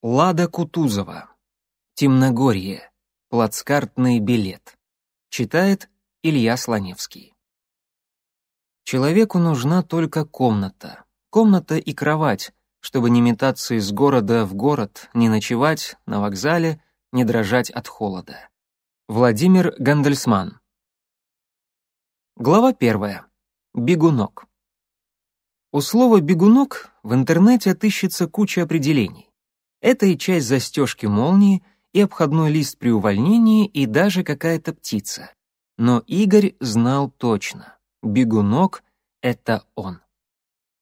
Лада Кутузова. Темногорье. Плацкартный билет. Читает Илья Слоневский. Человеку нужна только комната. Комната и кровать, чтобы не метаться из города в город, не ночевать на вокзале, не дрожать от холода. Владимир Гандельсман. Глава первая. Бегунок. У слова «бегунок» в интернете отыщется куча определений. Это и часть застежки молнии, и обходной лист при увольнении, и даже какая-то птица. Но Игорь знал точно. Бегунок — это он.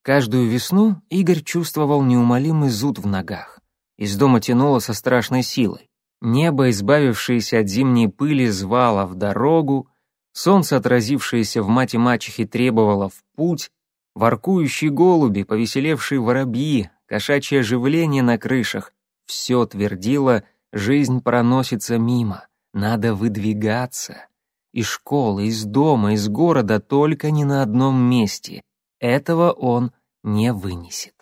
Каждую весну Игорь чувствовал неумолимый зуд в ногах. Из дома тянуло со страшной силой. Небо, избавившееся от зимней пыли, звало в дорогу, солнце, отразившееся в мате мачехи, требовало в путь, воркующие голуби, повеселевшие воробьи, кошачье оживление на крышах — все твердило, жизнь проносится мимо, надо выдвигаться. Из школы, из дома, из города, только не на одном месте. Этого он не вынесет.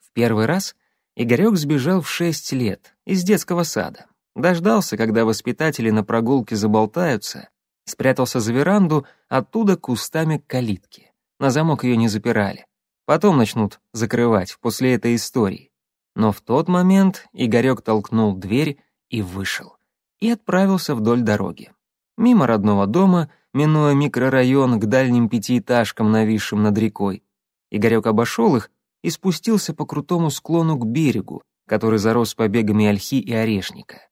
В первый раз Игорек сбежал в шесть лет из детского сада. Дождался, когда воспитатели на прогулке заболтаются, спрятался за веранду, оттуда кустами к калитке. На замок ее не запирали. Потом начнут закрывать после этой истории. Но в тот момент Игорек толкнул дверь и вышел. И отправился вдоль дороги. Мимо родного дома, минуя микрорайон к дальним пятиэтажкам, нависшим над рекой. Игорек обошел их и спустился по крутому склону к берегу, который зарос побегами ольхи и орешника.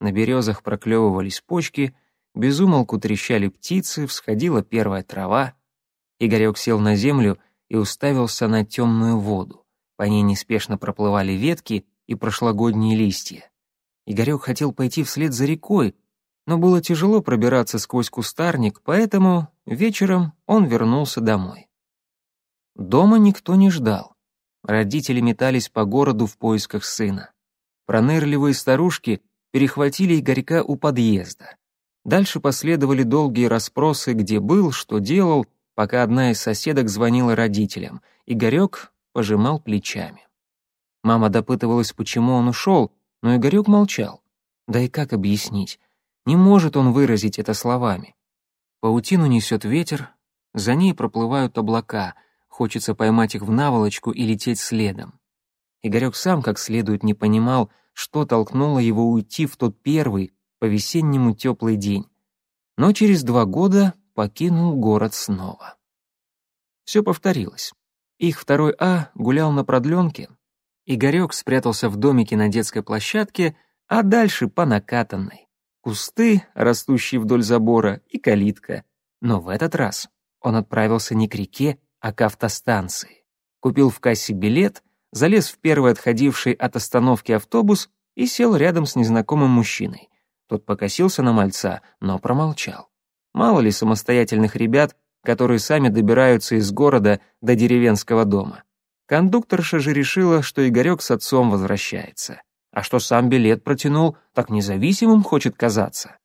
На березах проклевывались почки, безумолку трещали птицы, всходила первая трава. Игорек сел на землю и уставился на темную воду. По ней неспешно проплывали ветки и прошлогодние листья. Игорек хотел пойти вслед за рекой, но было тяжело пробираться сквозь кустарник, поэтому вечером он вернулся домой. Дома никто не ждал. Родители метались по городу в поисках сына. Пронырливые старушки перехватили Игорька у подъезда. Дальше последовали долгие расспросы, где был, что делал, пока одна из соседок звонила родителям. Игорек пожимал плечами. Мама допытывалась, почему он ушел, но Игорек молчал. Да и как объяснить? Не может он выразить это словами. Паутину несет ветер, за ней проплывают облака, Хочется поймать их в наволочку и лететь следом. Игорек сам как следует не понимал, что толкнуло его уйти в тот первый, по-весеннему теплый день. Но через два года покинул город снова. Все повторилось. Их второй А гулял на продленке, Игорек спрятался в домике на детской площадке, а дальше по накатанной. Кусты, растущие вдоль забора, и калитка. Но в этот раз он отправился не к реке, а к автостанции. Купил в кассе билет, залез в первый отходивший от остановки автобус и сел рядом с незнакомым мужчиной. Тот покосился на мальца, но промолчал. Мало ли самостоятельных ребят, которые сами добираются из города до деревенского дома. Кондукторша же решила, что Игорек с отцом возвращается. А что сам билет протянул, так независимым хочет казаться.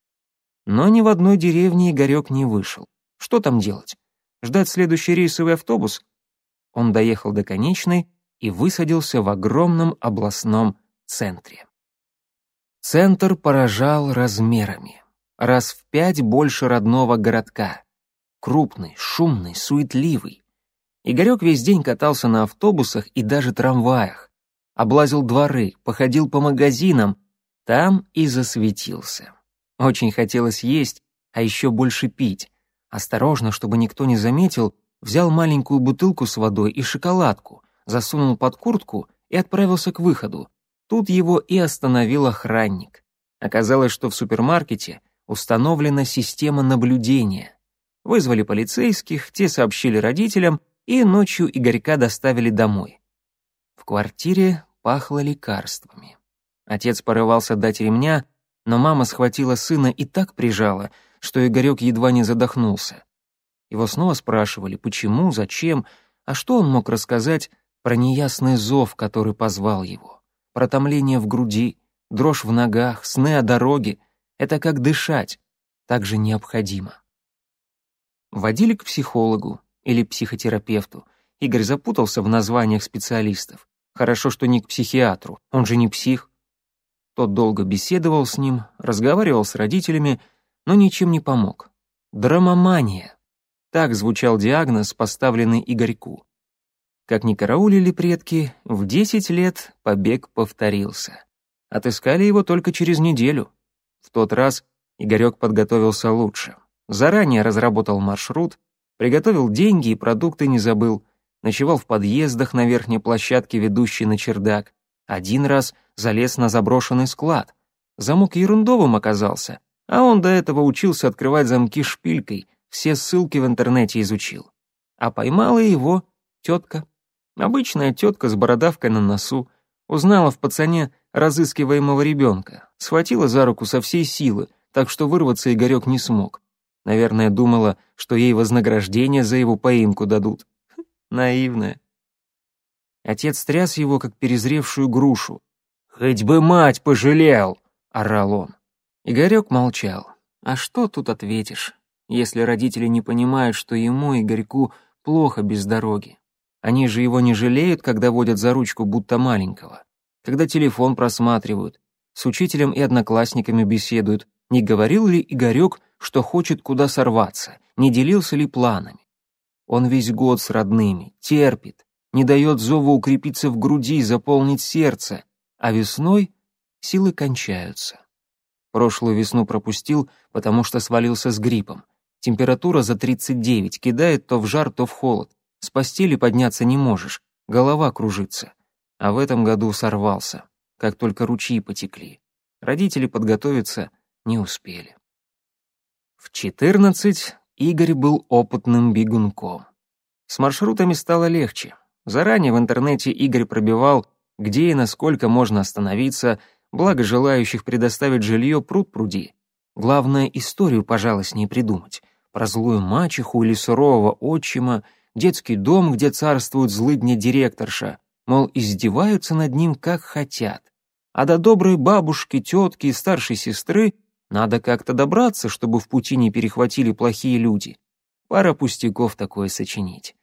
Но ни в одной деревне Игорек не вышел. Что там делать? Ждать следующий рейсовый автобус? Он доехал до конечной и высадился в огромном областном центре. Центр поражал размерами. Раз в пять больше родного городка. Крупный, шумный, суетливый. Игорек весь день катался на автобусах и даже трамваях. Облазил дворы, походил по магазинам. Там и засветился. Очень хотелось есть, а еще больше пить. Осторожно, чтобы никто не заметил, взял маленькую бутылку с водой и шоколадку, засунул под куртку и отправился к выходу. Тут его и остановил охранник. Оказалось, что в супермаркете установлена система наблюдения. Вызвали полицейских, те сообщили родителям, и ночью Игорька доставили домой. В квартире пахло лекарствами. Отец порывался дать ремня, но мама схватила сына и так прижала — что Игорек едва не задохнулся. Его снова спрашивали, почему, зачем, а что он мог рассказать про неясный зов, который позвал его, про томление в груди, дрожь в ногах, сны о дороге. Это как дышать, так же необходимо. Водили к психологу или психотерапевту. Игорь запутался в названиях специалистов. Хорошо, что не к психиатру, он же не псих. Тот долго беседовал с ним, разговаривал с родителями, но ничем не помог. Драмомания. Так звучал диагноз, поставленный Игорьку. Как ни караулили предки, в десять лет побег повторился. Отыскали его только через неделю. В тот раз Игорек подготовился лучше. Заранее разработал маршрут, приготовил деньги и продукты не забыл, ночевал в подъездах на верхней площадке, ведущей на чердак. Один раз залез на заброшенный склад. Замок ерундовым оказался, а он до этого учился открывать замки шпилькой, все ссылки в интернете изучил. А поймала его тетка. Обычная тетка с бородавкой на носу. Узнала в пацане разыскиваемого ребенка. Схватила за руку со всей силы, так что вырваться Игорек не смог. Наверное, думала, что ей вознаграждение за его поимку дадут. Наивная. Отец тряс его, как перезревшую грушу. «Хоть бы мать пожалел!» — орал он. Игорек молчал. А что тут ответишь, если родители не понимают, что ему, Игорьку, плохо без дороги? Они же его не жалеют, когда водят за ручку будто маленького. Когда телефон просматривают, с учителем и одноклассниками беседуют, не говорил ли Игорек, что хочет куда сорваться, не делился ли планами. Он весь год с родными, терпит, не дает зову укрепиться в груди, заполнить сердце, а весной силы кончаются. Прошлую весну пропустил, потому что свалился с гриппом. Температура за 39, кидает то в жар, то в холод. С постели подняться не можешь, голова кружится. А в этом году сорвался, как только ручьи потекли. Родители подготовиться не успели. В 14 Игорь был опытным бегунком. С маршрутами стало легче. Заранее в интернете Игорь пробивал, где и насколько можно остановиться, благо желающих предоставить жилье пруд пруди. Главное, историю, пожалуй, с ней придумать. Про злую мачеху или сурового отчима, детский дом, где царствует злыдня директорша, мол, издеваются над ним как хотят. А до доброй бабушки, тетки и старшей сестры надо как-то добраться, чтобы в пути не перехватили плохие люди. Пара пустяков такое сочинить.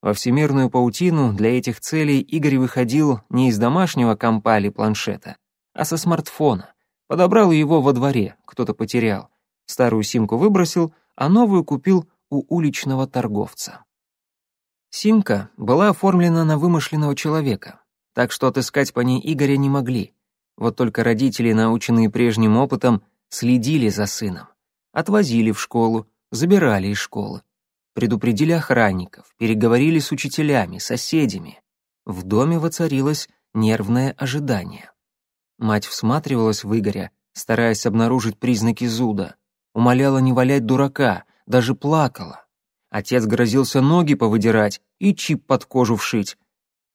Во всемирную паутину для этих целей Игорь выходил не из домашнего компа или планшета, а со смартфона. Подобрал его во дворе, кто-то потерял. Старую симку выбросил, а новую купил у уличного торговца. Симка была оформлена на вымышленного человека, так что отыскать по ней Игоря не могли. Вот только родители, наученные прежним опытом, следили за сыном. Отвозили в школу, забирали из школы. Предупредили охранников, переговорили с учителями, соседями. В доме воцарилось нервное ожидание. Мать всматривалась в Игоря, стараясь обнаружить признаки зуда. Умоляла не валять дурака, даже плакала. Отец грозился ноги повыдирать и чип под кожу вшить.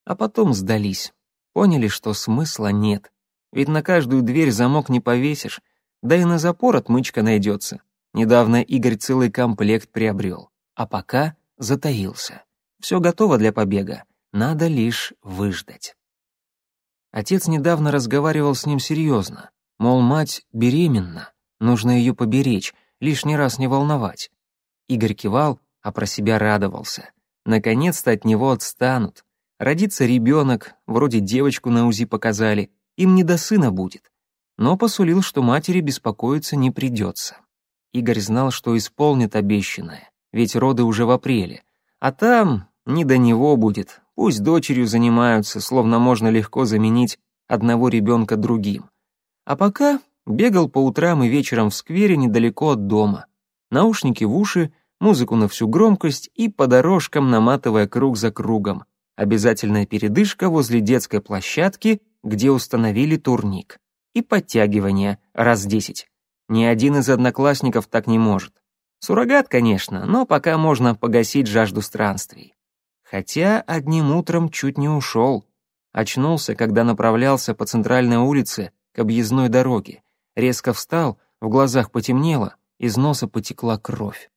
А потом сдались. Поняли, что смысла нет. Ведь на каждую дверь замок не повесишь, да и на запор отмычка найдется. Недавно Игорь целый комплект приобрел. А пока затаился. Все готово для побега, надо лишь выждать. Отец недавно разговаривал с ним серьезно, мол, мать беременна, нужно ее поберечь, лишний раз не волновать. Игорь кивал, а про себя радовался. Наконец-то от него отстанут. Родится ребенок, вроде девочку на УЗИ показали, им не до сына будет. Но посулил, что матери беспокоиться не придется. Игорь знал, что исполнит обещанное, ведь роды уже в апреле. А там не до него будет, Пусть дочерью занимаются, словно можно легко заменить одного ребенка другим. А пока бегал по утрам и вечером в сквере недалеко от дома. Наушники в уши, музыку на всю громкость и по дорожкам наматывая круг за кругом. Обязательная передышка возле детской площадки, где установили турник. И подтягивания раз десять. Ни один из одноклассников так не может. Суррогат, конечно, но пока можно погасить жажду странствий. Хотя одним утром чуть не ушел. Очнулся, когда направлялся по центральной улице к объездной дороге. Резко встал, в глазах потемнело, из носа потекла кровь.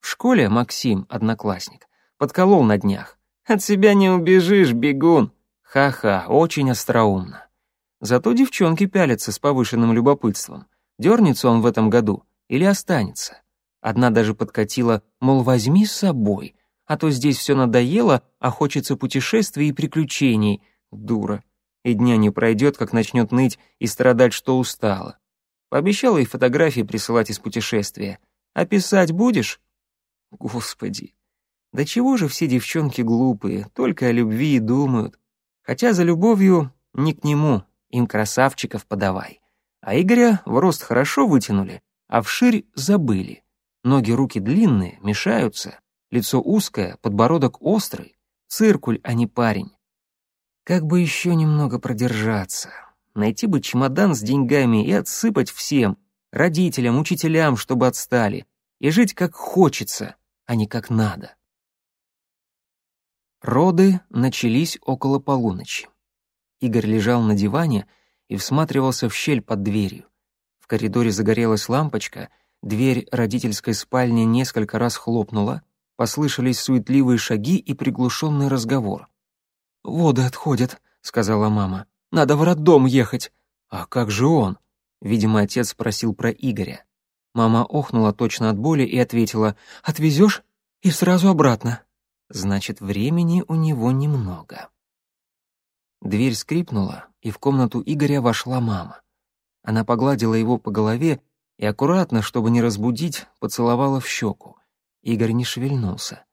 В школе Максим, одноклассник, подколол на днях. «От себя не убежишь, бегун!» Ха-ха, очень остроумно. Зато девчонки пялятся с повышенным любопытством. Дернется он в этом году или останется. Одна даже подкатила, мол, возьми с собой, а то здесь все надоело, а хочется путешествий и приключений. Дура. И дня не пройдет, как начнет ныть и страдать, что устала. Пообещала ей фотографии присылать из путешествия. А писать будешь? Господи. Да чего же все девчонки глупые, только о любви и думают. Хотя за любовью не к нему, им красавчиков подавай. А Игоря в рост хорошо вытянули, а вширь забыли. Ноги, руки длинные, мешаются. Лицо узкое, подбородок острый. Циркуль, а не парень. Как бы еще немного продержаться. Найти бы чемодан с деньгами и отсыпать всем, родителям, учителям, чтобы отстали, и жить как хочется, а не как надо. Роды начались около полуночи. Игорь лежал на диване и всматривался в щель под дверью. В коридоре загорелась лампочка, дверь родительской спальни несколько раз хлопнула, послышались суетливые шаги и приглушенный разговор. «Воды отходят», — сказала мама. «Надо в роддом ехать». «А как же он?» Видимо, отец спросил про Игоря. Мама охнула точно от боли и ответила, «Отвезешь и сразу обратно». Значит, времени у него немного. Дверь скрипнула, и в комнату Игоря вошла мама. Она погладила его по голове и аккуратно, чтобы не разбудить, поцеловала в щеку. Игорь не шевельнулся.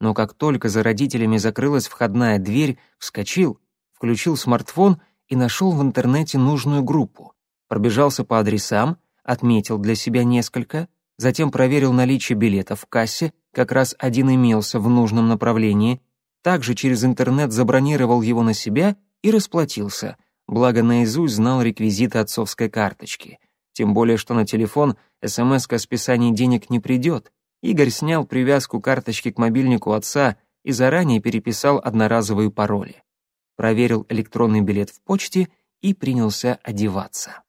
Но как только за родителями закрылась входная дверь, вскочил, включил смартфон и нашел в интернете нужную группу. Пробежался по адресам, отметил для себя несколько, затем проверил наличие билетов в кассе, как раз один имелся в нужном направлении, также через интернет забронировал его на себя и расплатился, благо наизусть знал реквизиты отцовской карточки. Тем более, что на телефон смс о списании денег не придет. Игорь снял привязку карточки к мобильнику отца и заранее переписал одноразовые пароли. Проверил электронный билет в почте и принялся одеваться.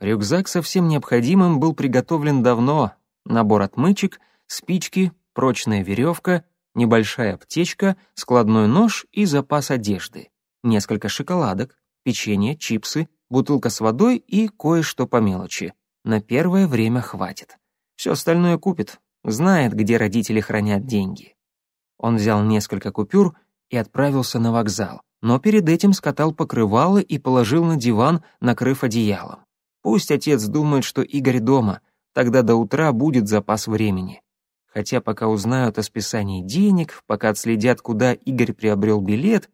Рюкзак со всем необходимым был приготовлен давно. Набор отмычек, спички, прочная веревка, небольшая аптечка, складной нож и запас одежды несколько шоколадок, печенье, чипсы, бутылка с водой и кое-что по мелочи. На первое время хватит. Все остальное купит, знает, где родители хранят деньги. Он взял несколько купюр и отправился на вокзал, но перед этим скатал покрывало и положил на диван, накрыв одеялом. Пусть отец думает, что Игорь дома, тогда до утра будет запас времени. Хотя пока узнают о списании денег, пока отследят, куда Игорь приобрел билет,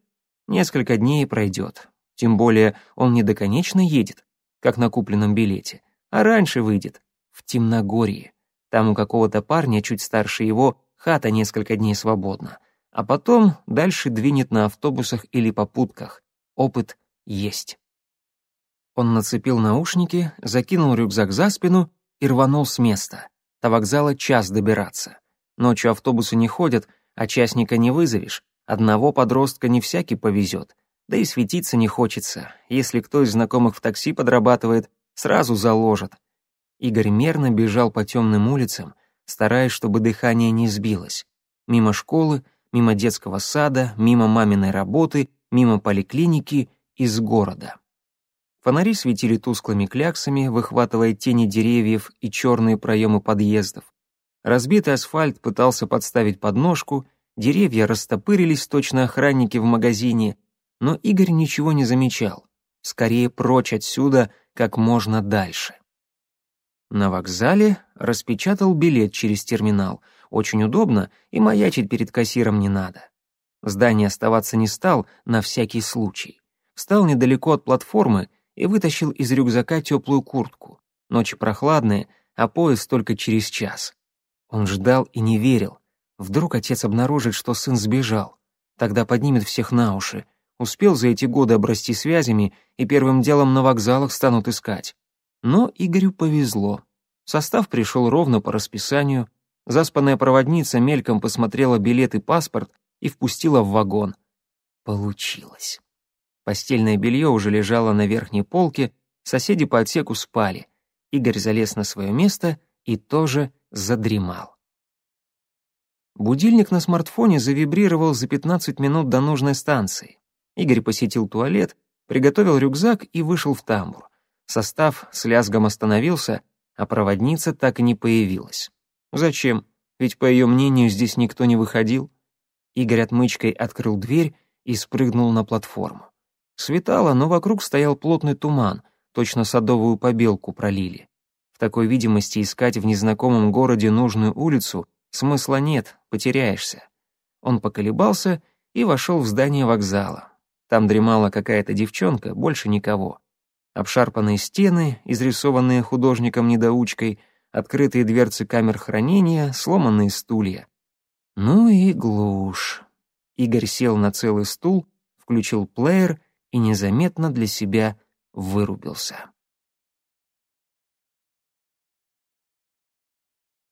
Несколько дней пройдет. Тем более он не до конечно едет, как на купленном билете, а раньше выйдет, в Темногорье. Там у какого-то парня, чуть старше его, хата несколько дней свободна. А потом дальше двинет на автобусах или попутках. Опыт есть. Он нацепил наушники, закинул рюкзак за спину и рванул с места. До вокзала час добираться. Ночью автобусы не ходят, а частника не вызовешь, Одного подростка не всякий повезет, да и светиться не хочется. Если кто из знакомых в такси подрабатывает, сразу заложат. Игорь мерно бежал по темным улицам, стараясь, чтобы дыхание не сбилось. Мимо школы, мимо детского сада, мимо маминой работы, мимо поликлиники, из города. Фонари светили тусклыми кляксами, выхватывая тени деревьев и черные проемы подъездов. Разбитый асфальт пытался подставить подножку — Деревья растопырились, точно охранники в магазине, но Игорь ничего не замечал. Скорее прочь отсюда, как можно дальше. На вокзале распечатал билет через терминал. Очень удобно, и маячить перед кассиром не надо. В здании оставаться не стал, на всякий случай. Встал недалеко от платформы и вытащил из рюкзака теплую куртку. Ночи прохладные, а поезд только через час. Он ждал и не верил. Вдруг отец обнаружит, что сын сбежал. Тогда поднимет всех на уши. Успел за эти годы обрасти связями и первым делом на вокзалах станут искать. Но Игорю повезло. Состав пришел ровно по расписанию. Заспанная проводница мельком посмотрела билет и паспорт и впустила в вагон. Получилось. Постельное белье уже лежало на верхней полке, соседи по отсеку спали. Игорь залез на свое место и тоже задремал. Будильник на смартфоне завибрировал за 15 минут до нужной станции. Игорь посетил туалет, приготовил рюкзак и вышел в тамбур. Состав с лязгом остановился, а проводница так и не появилась. Зачем? ведь, по ее мнению, здесь никто не выходил. Игорь отмычкой открыл дверь и спрыгнул на платформу. Светало, но вокруг стоял плотный туман, точно садовую побелку пролили. В такой видимости искать в незнакомом городе нужную улицу смысла нет, потеряешься. Он поколебался и вошел в здание вокзала. Там дремала какая-то девчонка, больше никого. Обшарпанные стены, изрисованные художником-недоучкой, открытые дверцы камер хранения, сломанные стулья. Ну и глушь. Игорь сел на целый стул, включил плеер и незаметно для себя вырубился.